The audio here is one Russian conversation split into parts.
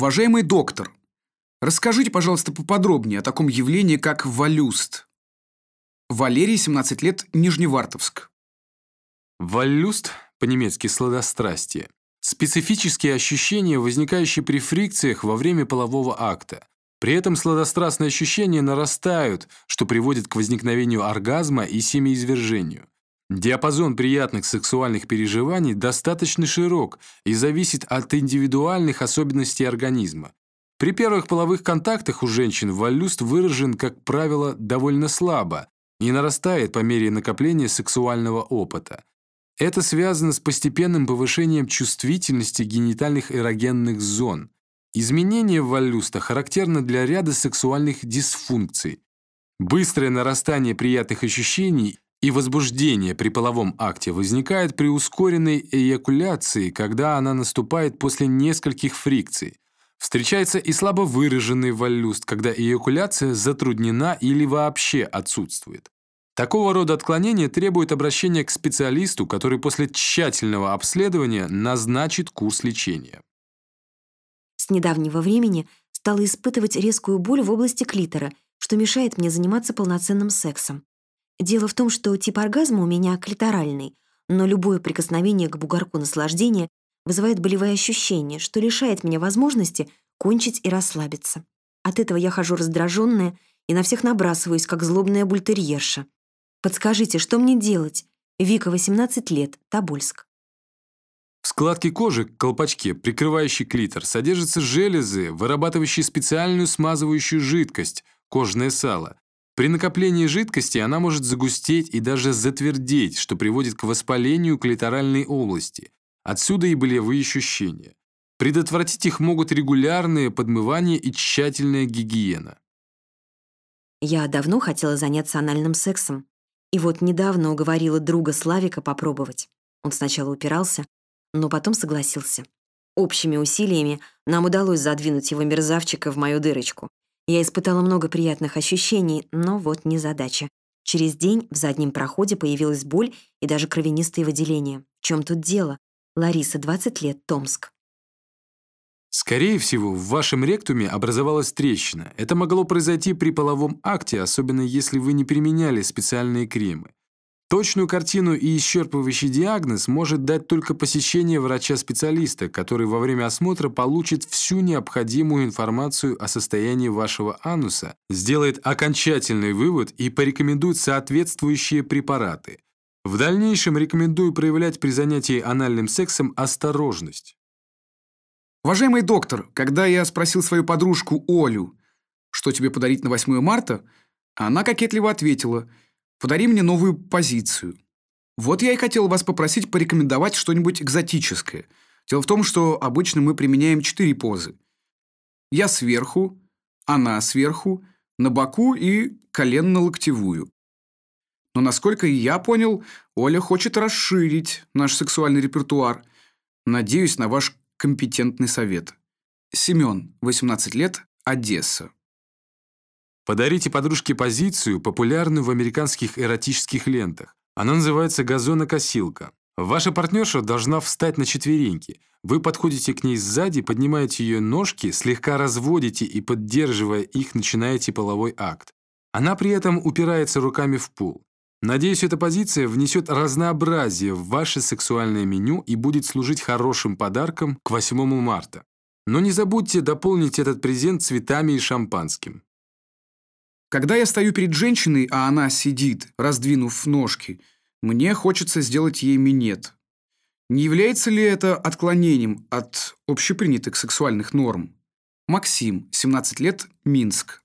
Уважаемый доктор, расскажите, пожалуйста, поподробнее о таком явлении, как валюст. Валерий, 17 лет, Нижневартовск. Валюст, по-немецки сладострастие, специфические ощущения, возникающие при фрикциях во время полового акта. При этом сладострастные ощущения нарастают, что приводит к возникновению оргазма и семяизвержению. Диапазон приятных сексуальных переживаний достаточно широк и зависит от индивидуальных особенностей организма. При первых половых контактах у женщин валлюст выражен, как правило, довольно слабо и нарастает по мере накопления сексуального опыта. Это связано с постепенным повышением чувствительности генитальных эрогенных зон. Изменение валлюста характерно для ряда сексуальных дисфункций. Быстрое нарастание приятных ощущений и возбуждение при половом акте возникает при ускоренной эякуляции, когда она наступает после нескольких фрикций. Встречается и слабо выраженный валлюст, когда эякуляция затруднена или вообще отсутствует. Такого рода отклонения требуют обращения к специалисту, который после тщательного обследования назначит курс лечения. С недавнего времени стала испытывать резкую боль в области клитора, что мешает мне заниматься полноценным сексом. Дело в том, что тип оргазма у меня клиторальный, но любое прикосновение к бугорку наслаждения вызывает болевые ощущения, что лишает меня возможности кончить и расслабиться. От этого я хожу раздраженная и на всех набрасываюсь, как злобная бультерьерша. Подскажите, что мне делать? Вика, 18 лет, Тобольск. В складке кожи, колпачке, прикрывающей клитор, содержатся железы, вырабатывающие специальную смазывающую жидкость – кожное сало, при накоплении жидкости она может загустеть и даже затвердеть, что приводит к воспалению клиторальной области. Отсюда и болевые ощущения. Предотвратить их могут регулярные подмывания и тщательная гигиена. Я давно хотела заняться анальным сексом. И вот недавно уговорила друга Славика попробовать. Он сначала упирался, но потом согласился. Общими усилиями нам удалось задвинуть его мерзавчика в мою дырочку. Я испытала много приятных ощущений, но вот не задача. Через день в заднем проходе появилась боль и даже кровянистые выделения. В чем тут дело? Лариса, 20 лет, Томск. Скорее всего, в вашем ректуме образовалась трещина. Это могло произойти при половом акте, особенно если вы не применяли специальные кремы. Точную картину и исчерпывающий диагноз может дать только посещение врача-специалиста, который во время осмотра получит всю необходимую информацию о состоянии вашего ануса, сделает окончательный вывод и порекомендует соответствующие препараты. В дальнейшем рекомендую проявлять при занятии анальным сексом осторожность. Уважаемый доктор, когда я спросил свою подружку Олю, что тебе подарить на 8 марта, она кокетливо ответила – Подари мне новую позицию. Вот я и хотел вас попросить порекомендовать что-нибудь экзотическое. Дело в том, что обычно мы применяем четыре позы. Я сверху, она сверху, на боку и коленно-локтевую. Но, насколько я понял, Оля хочет расширить наш сексуальный репертуар. Надеюсь на ваш компетентный совет. Семен, 18 лет, Одесса. Подарите подружке позицию, популярную в американских эротических лентах. Она называется газонокосилка. Ваша партнерша должна встать на четвереньки. Вы подходите к ней сзади, поднимаете ее ножки, слегка разводите и, поддерживая их, начинаете половой акт. Она при этом упирается руками в пол. Надеюсь, эта позиция внесет разнообразие в ваше сексуальное меню и будет служить хорошим подарком к 8 марта. Но не забудьте дополнить этот презент цветами и шампанским. Когда я стою перед женщиной, а она сидит, раздвинув ножки, мне хочется сделать ей минет. Не является ли это отклонением от общепринятых сексуальных норм? Максим, 17 лет, Минск.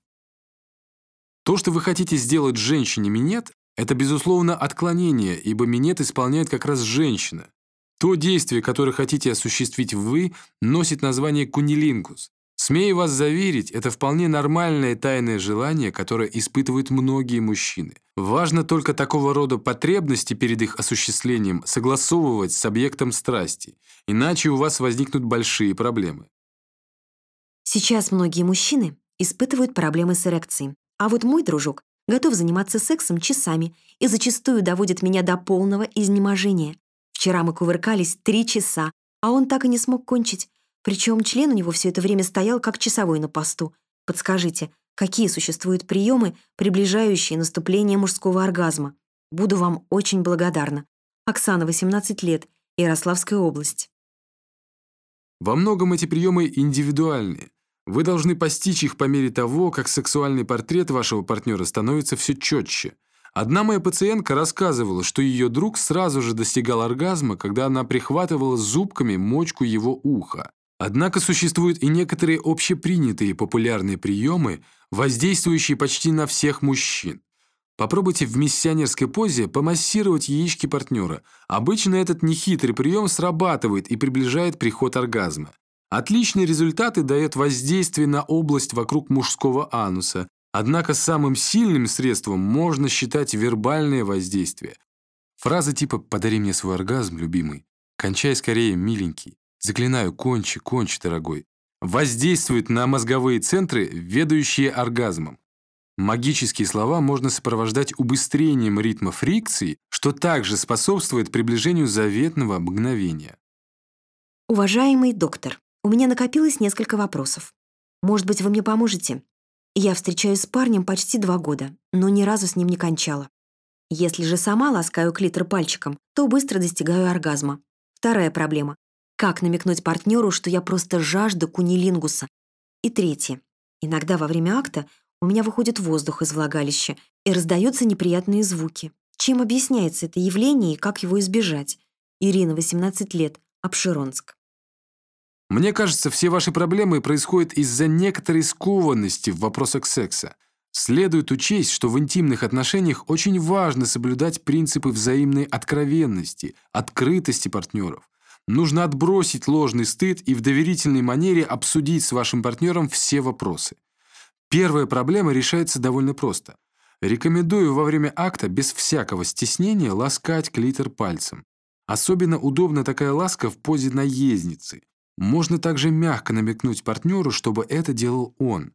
То, что вы хотите сделать женщине минет, это, безусловно, отклонение, ибо минет исполняет как раз женщина. То действие, которое хотите осуществить вы, носит название кунилингус. Смею вас заверить, это вполне нормальное тайное желание, которое испытывают многие мужчины. Важно только такого рода потребности перед их осуществлением согласовывать с объектом страсти, иначе у вас возникнут большие проблемы. Сейчас многие мужчины испытывают проблемы с эрекцией, а вот мой дружок готов заниматься сексом часами и зачастую доводит меня до полного изнеможения. Вчера мы кувыркались три часа, а он так и не смог кончить. Причем член у него все это время стоял как часовой на посту. Подскажите, какие существуют приемы, приближающие наступление мужского оргазма? Буду вам очень благодарна. Оксана, 18 лет, Ярославская область. Во многом эти приемы индивидуальны. Вы должны постичь их по мере того, как сексуальный портрет вашего партнера становится все четче. Одна моя пациентка рассказывала, что ее друг сразу же достигал оргазма, когда она прихватывала зубками мочку его уха. Однако существуют и некоторые общепринятые популярные приемы, воздействующие почти на всех мужчин. Попробуйте в миссионерской позе помассировать яички партнера. Обычно этот нехитрый прием срабатывает и приближает приход оргазма. Отличные результаты дает воздействие на область вокруг мужского ануса. Однако самым сильным средством можно считать вербальное воздействие. Фразы типа «подари мне свой оргазм, любимый», «кончай скорее, миленький», «заклинаю, кончи, кончи, дорогой», воздействуют на мозговые центры, ведающие оргазмом. Магические слова можно сопровождать убыстрением ритма фрикции, что также способствует приближению заветного мгновения. Уважаемый доктор, у меня накопилось несколько вопросов. Может быть, вы мне поможете? Я встречаюсь с парнем почти два года, но ни разу с ним не кончала. Если же сама ласкаю клитор пальчиком, то быстро достигаю оргазма. Вторая проблема. Как намекнуть партнеру, что я просто жажда кунилингуса? И третье. Иногда во время акта у меня выходит воздух из влагалища и раздаются неприятные звуки. Чем объясняется это явление и как его избежать? Ирина, 18 лет, Обширонск. Мне кажется, все ваши проблемы происходят из-за некоторой скованности в вопросах секса. Следует учесть, что в интимных отношениях очень важно соблюдать принципы взаимной откровенности, открытости партнеров. Нужно отбросить ложный стыд и в доверительной манере обсудить с вашим партнером все вопросы. Первая проблема решается довольно просто. Рекомендую во время акта без всякого стеснения ласкать клитор пальцем. Особенно удобна такая ласка в позе наездницы. Можно также мягко намекнуть партнеру, чтобы это делал он.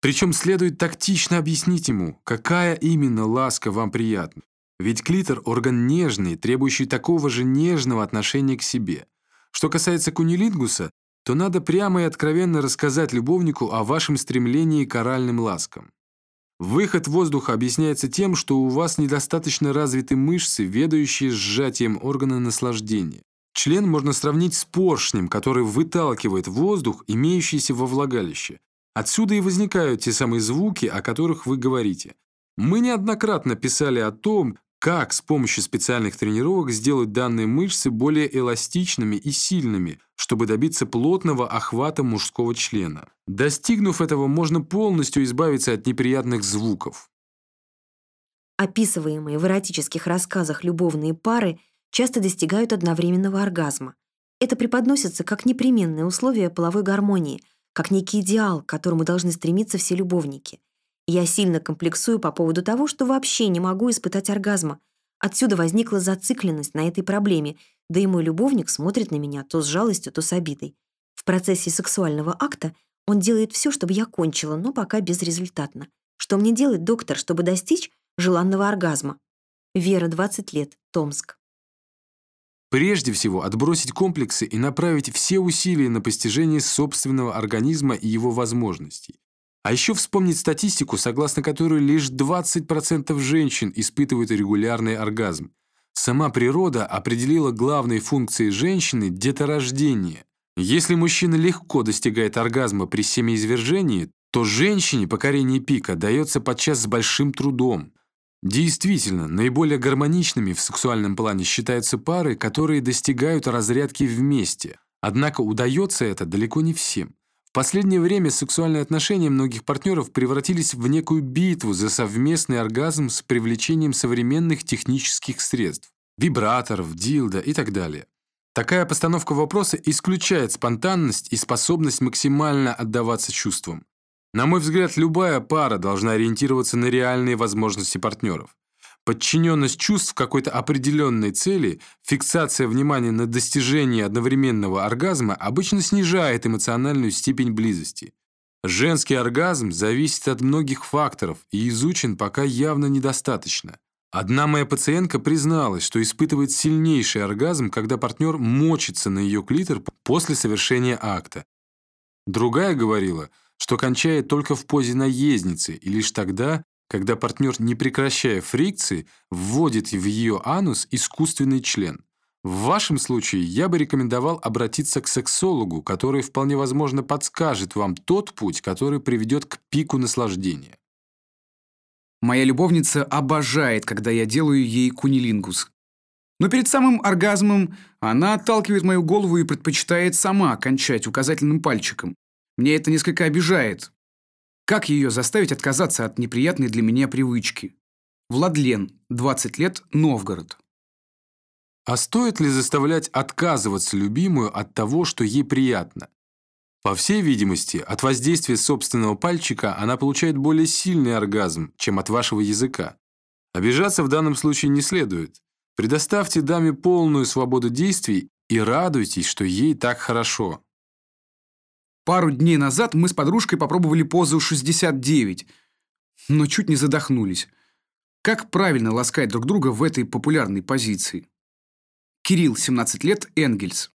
Причем следует тактично объяснить ему, какая именно ласка вам приятна. Ведь клитор – орган нежный, требующий такого же нежного отношения к себе. Что касается кунилингуса, то надо прямо и откровенно рассказать любовнику о вашем стремлении к оральным ласкам. Выход воздуха объясняется тем, что у вас недостаточно развиты мышцы, ведающие сжатием органа наслаждения. Член можно сравнить с поршнем, который выталкивает воздух, имеющийся во влагалище. Отсюда и возникают те самые звуки, о которых вы говорите. Мы неоднократно писали о том, как с помощью специальных тренировок сделать данные мышцы более эластичными и сильными, чтобы добиться плотного охвата мужского члена. Достигнув этого, можно полностью избавиться от неприятных звуков. Описываемые в эротических рассказах любовные пары часто достигают одновременного оргазма. Это преподносится как непременное условие половой гармонии, как некий идеал, к которому должны стремиться все любовники. Я сильно комплексую по поводу того, что вообще не могу испытать оргазма. Отсюда возникла зацикленность на этой проблеме, да и мой любовник смотрит на меня то с жалостью, то с обидой. В процессе сексуального акта он делает все, чтобы я кончила, но пока безрезультатно. Что мне делать, доктор, чтобы достичь желанного оргазма? Вера, 20 лет, Томск. Прежде всего, отбросить комплексы и направить все усилия на постижение собственного организма и его возможностей. А еще вспомнить статистику, согласно которой лишь 20% женщин испытывают регулярный оргазм. Сама природа определила главной функцией женщины – деторождение. Если мужчина легко достигает оргазма при семяизвержении, то женщине покорение пика дается подчас с большим трудом. Действительно, наиболее гармоничными в сексуальном плане считаются пары, которые достигают разрядки вместе. Однако удается это далеко не всем последнее время сексуальные отношения многих партнеров превратились в некую битву за совместный оргазм с привлечением современных технических средств – вибраторов, дилда и так далее. Такая постановка вопроса исключает спонтанность и способность максимально отдаваться чувствам. На мой взгляд, любая пара должна ориентироваться на реальные возможности партнеров. Подчиненность чувств какой-то определенной цели, фиксация внимания на достижении одновременного оргазма обычно снижает эмоциональную степень близости. Женский оргазм зависит от многих факторов и изучен пока явно недостаточно. Одна моя пациентка призналась, что испытывает сильнейший оргазм, когда партнер мочится на ее клитор после совершения акта. Другая говорила, что кончает только в позе наездницы и лишь тогда, когда партнер, не прекращая фрикции, вводит в ее анус искусственный член. В вашем случае я бы рекомендовал обратиться к сексологу, который вполне возможно подскажет вам тот путь, который приведет к пику наслаждения. Моя любовница обожает, когда я делаю ей кунилингус. Но перед самым оргазмом она отталкивает мою голову и предпочитает сама кончать указательным пальчиком. Мне это несколько обижает. Как ее заставить отказаться от неприятной для меня привычки? Владлен, 20 лет, Новгород. А стоит ли заставлять отказываться любимую от того, что ей приятно? По всей видимости, от воздействия собственного пальчика она получает более сильный оргазм, чем от вашего языка. Обижаться в данном случае не следует. Предоставьте даме полную свободу действий и радуйтесь, что ей так хорошо. Пару дней назад мы с подружкой попробовали позу 69, но чуть не задохнулись. Как правильно ласкать друг друга в этой популярной позиции? Кирилл, 17 лет, Энгельс.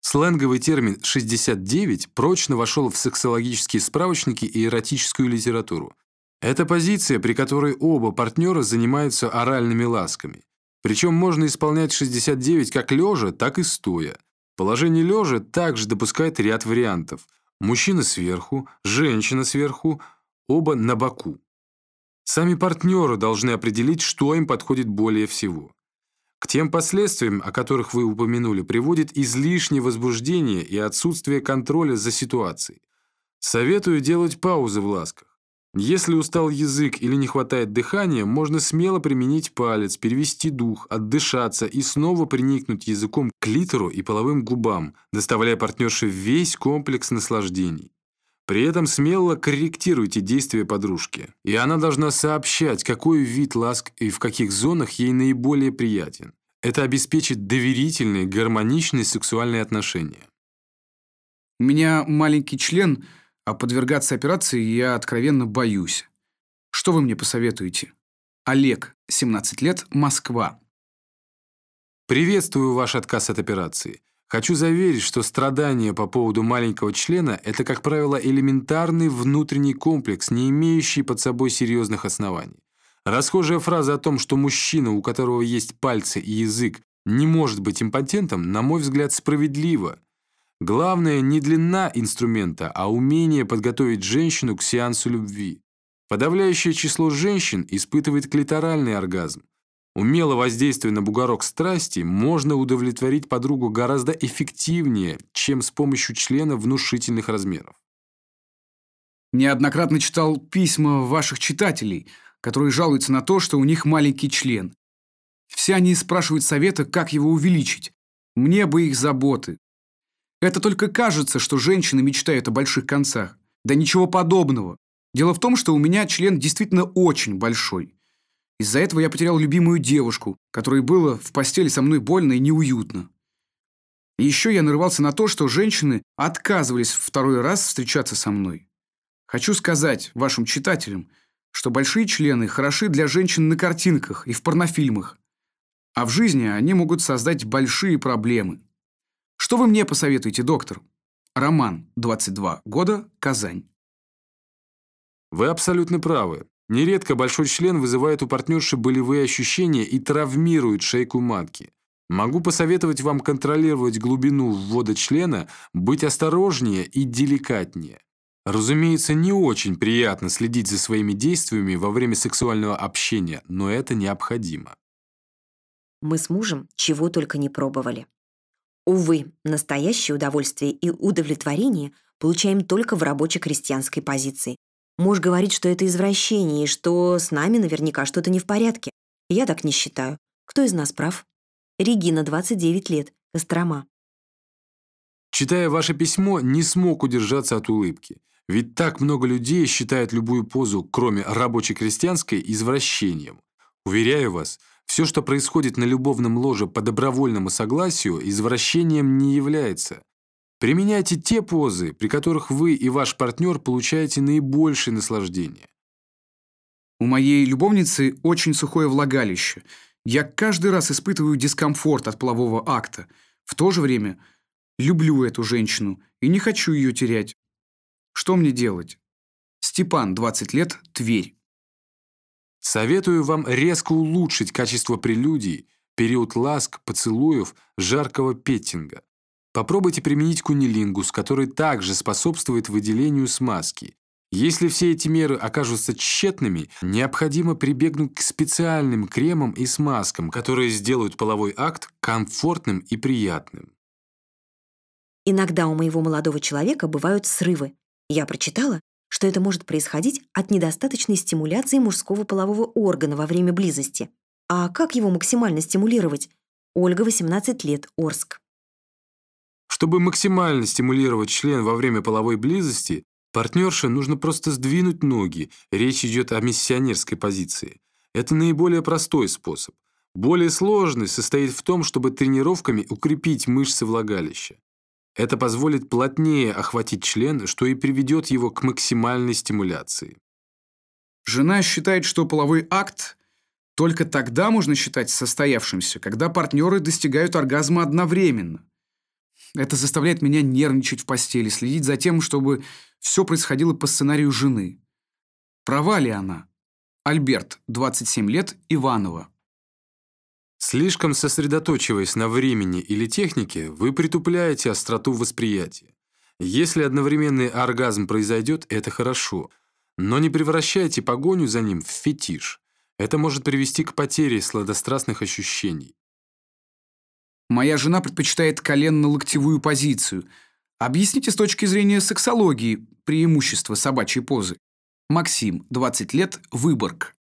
Сленговый термин «69» прочно вошел в сексологические справочники и эротическую литературу. Это позиция, при которой оба партнера занимаются оральными ласками. Причем можно исполнять 69 как лежа, так и стоя. Положение лежа также допускает ряд вариантов. Мужчина сверху, женщина сверху, оба на боку. Сами партнеры должны определить, что им подходит более всего. К тем последствиям, о которых вы упомянули, приводит излишнее возбуждение и отсутствие контроля за ситуацией. Советую делать паузы в ласках. Если устал язык или не хватает дыхания, можно смело применить палец, перевести дух, отдышаться и снова приникнуть языком к литеру и половым губам, доставляя партнерше весь комплекс наслаждений. При этом смело корректируйте действия подружки, и она должна сообщать, какой вид ласк и в каких зонах ей наиболее приятен. Это обеспечит доверительные, гармоничные сексуальные отношения. У меня маленький член, а подвергаться операции я откровенно боюсь. Что вы мне посоветуете? Олег, 17 лет, Москва. Приветствую ваш отказ от операции. Хочу заверить, что страдания по поводу маленького члена – это, как правило, элементарный внутренний комплекс, не имеющий под собой серьезных оснований. Расхожая фраза о том, что мужчина, у которого есть пальцы и язык, не может быть импотентом, на мой взгляд, справедлива. Главное не длина инструмента, а умение подготовить женщину к сеансу любви. Подавляющее число женщин испытывает клиторальный оргазм. Умело воздействуя на бугорок страсти, можно удовлетворить подругу гораздо эффективнее, чем с помощью члена внушительных размеров. Неоднократно читал письма ваших читателей, которые жалуются на то, что у них маленький член. Все они спрашивают совета, как его увеличить. Мне бы их заботы. Это только кажется, что женщины мечтают о больших концах. Да ничего подобного. Дело в том, что у меня член действительно очень большой. Из-за этого я потерял любимую девушку, которой было в постели со мной больно и неуютно. И еще я нарывался на то, что женщины отказывались второй раз встречаться со мной. Хочу сказать вашим читателям, что большие члены хороши для женщин на картинках и в порнофильмах, а в жизни они могут создать большие проблемы. Что вы мне посоветуете, доктор? Роман, 22 года, Казань. Вы абсолютно правы. Нередко большой член вызывает у партнерши болевые ощущения и травмирует шейку матки. Могу посоветовать вам контролировать глубину ввода члена, быть осторожнее и деликатнее. Разумеется, не очень приятно следить за своими действиями во время сексуального общения, но это необходимо. Мы с мужем чего только не пробовали. Увы, настоящее удовольствие и удовлетворение получаем только в рабоче-крестьянской позиции, Муж говорит, что это извращение, и что с нами наверняка что-то не в порядке. Я так не считаю. Кто из нас прав? Регина, 29 лет, Кострома. Читая ваше письмо, не смог удержаться от улыбки. Ведь так много людей считают любую позу, кроме рабоче-крестьянской, извращением. Уверяю вас, все, что происходит на любовном ложе по добровольному согласию, извращением не является. Применяйте те позы, при которых вы и ваш партнер получаете наибольшее наслаждение. У моей любовницы очень сухое влагалище. Я каждый раз испытываю дискомфорт от полового акта. В то же время люблю эту женщину и не хочу ее терять. Что мне делать? Степан, 20 лет, Тверь. Советую вам резко улучшить качество прелюдий, период ласк, поцелуев, жаркого петтинга. Попробуйте применить кунилингус, который также способствует выделению смазки. Если все эти меры окажутся тщетными, необходимо прибегнуть к специальным кремам и смазкам, которые сделают половой акт комфортным и приятным. Иногда у моего молодого человека бывают срывы. Я прочитала, что это может происходить от недостаточной стимуляции мужского полового органа во время близости. А как его максимально стимулировать? Ольга, 18 лет, Орск. Чтобы максимально стимулировать член во время половой близости, партнерше нужно просто сдвинуть ноги, речь идет о миссионерской позиции. Это наиболее простой способ. Более сложный состоит в том, чтобы тренировками укрепить мышцы влагалища. Это позволит плотнее охватить член, что и приведет его к максимальной стимуляции. Жена считает, что половой акт только тогда можно считать состоявшимся, когда партнеры достигают оргазма одновременно. Это заставляет меня нервничать в постели, следить за тем, чтобы все происходило по сценарию жены. Права ли она? Альберт, 27 лет, Иванова. Слишком сосредоточиваясь на времени или технике, вы притупляете остроту восприятия. Если одновременный оргазм произойдет, это хорошо, но не превращайте погоню за ним в фетиш. Это может привести к потере сладострастных ощущений. Моя жена предпочитает коленно-локтевую позицию. Объясните с точки зрения сексологии преимущества собачьей позы. Максим, 20 лет, Выборг.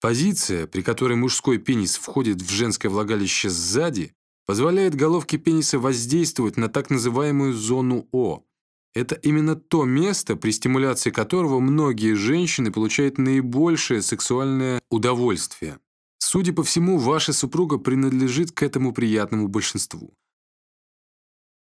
Позиция, при которой мужской пенис входит в женское влагалище сзади, позволяет головке пениса воздействовать на так называемую зону О. Это именно то место, при стимуляции которого многие женщины получают наибольшее сексуальное удовольствие. Судя по всему, ваша супруга принадлежит к этому приятному большинству.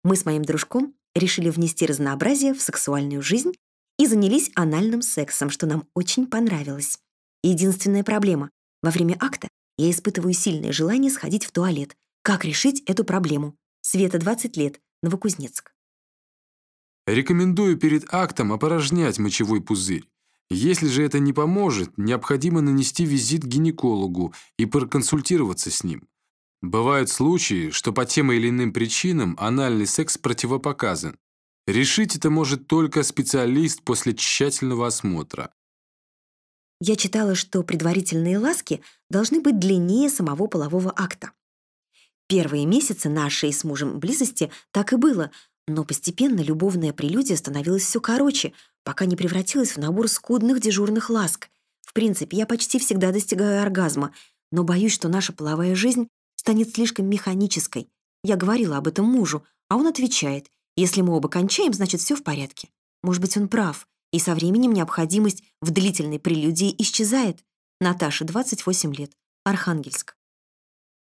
Мы с моим дружком решили внести разнообразие в сексуальную жизнь и занялись анальным сексом, что нам очень понравилось. Единственная проблема. Во время акта я испытываю сильное желание сходить в туалет. Как решить эту проблему? Света, 20 лет, Новокузнецк. Рекомендую перед актом опорожнять мочевой пузырь. Если же это не поможет, необходимо нанести визит к гинекологу и проконсультироваться с ним. Бывают случаи, что по тем или иным причинам анальный секс противопоказан. Решить это может только специалист после тщательного осмотра. Я читала, что предварительные ласки должны быть длиннее самого полового акта. Первые месяцы нашей с мужем близости так и было, но постепенно любовная прелюдия становилась все короче, пока не превратилась в набор скудных дежурных ласк. В принципе, я почти всегда достигаю оргазма, но боюсь, что наша половая жизнь станет слишком механической. Я говорила об этом мужу, а он отвечает, если мы оба кончаем, значит, все в порядке. Может быть, он прав и со временем необходимость в длительной прелюдии исчезает. Наташа, 28 лет, Архангельск.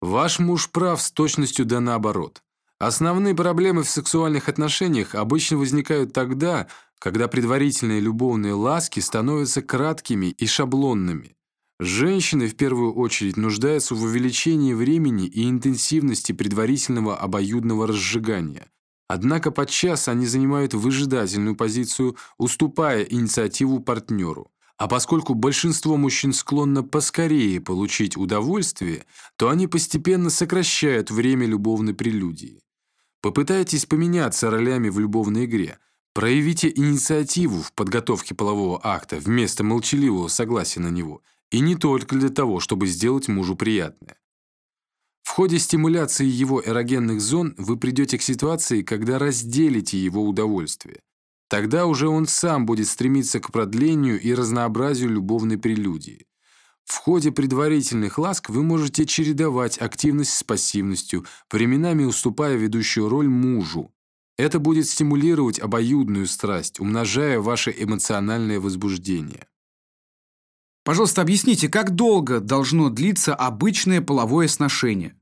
Ваш муж прав с точностью да наоборот. Основные проблемы в сексуальных отношениях обычно возникают тогда, когда предварительные любовные ласки становятся краткими и шаблонными. Женщины в первую очередь нуждаются в увеличении времени и интенсивности предварительного обоюдного разжигания. Однако подчас они занимают выжидательную позицию, уступая инициативу партнеру. А поскольку большинство мужчин склонно поскорее получить удовольствие, то они постепенно сокращают время любовной прелюдии. Попытайтесь поменяться ролями в любовной игре. Проявите инициативу в подготовке полового акта вместо молчаливого согласия на него. И не только для того, чтобы сделать мужу приятное. В ходе стимуляции его эрогенных зон вы придете к ситуации, когда разделите его удовольствие. Тогда уже он сам будет стремиться к продлению и разнообразию любовной прелюдии. В ходе предварительных ласк вы можете чередовать активность с пассивностью, временами уступая ведущую роль мужу. Это будет стимулировать обоюдную страсть, умножая ваше эмоциональное возбуждение. Пожалуйста, объясните, как долго должно длиться обычное половое сношение?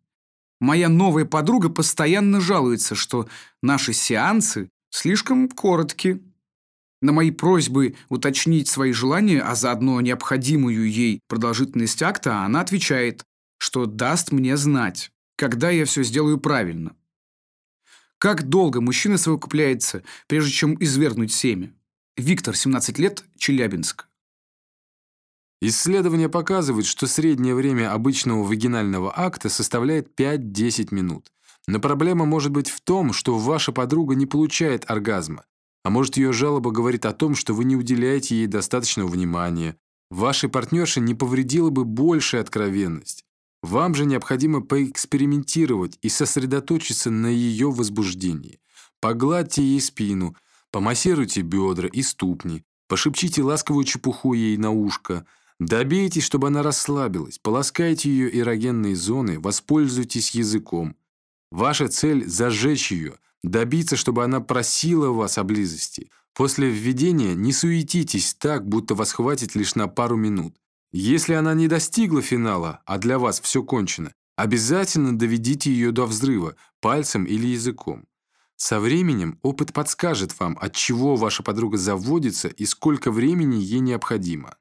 Моя новая подруга постоянно жалуется, что наши сеансы слишком короткие. На мои просьбы уточнить свои желания, а заодно необходимую ей продолжительность акта, она отвечает, что даст мне знать, когда я все сделаю правильно. Как долго мужчина совокупляется, прежде чем извергнуть семя? Виктор, 17 лет, Челябинск. Исследования показывают, что среднее время обычного вагинального акта составляет 5-10 минут. Но проблема может быть в том, что ваша подруга не получает оргазма, а может ее жалоба говорит о том, что вы не уделяете ей достаточного внимания. Вашей партнерше не повредила бы большая откровенность. Вам же необходимо поэкспериментировать и сосредоточиться на ее возбуждении. Погладьте ей спину, помассируйте бедра и ступни, пошепчите ласковую чепуху ей на ушко, добейтесь, чтобы она расслабилась, полоскайте ее эрогенные зоны, воспользуйтесь языком. Ваша цель – зажечь ее, добиться, чтобы она просила вас о близости. После введения не суетитесь так, будто вас хватит лишь на пару минут. Если она не достигла финала, а для вас все кончено, обязательно доведите ее до взрыва пальцем или языком. Со временем опыт подскажет вам, от чего ваша подруга заводится и сколько времени ей необходимо.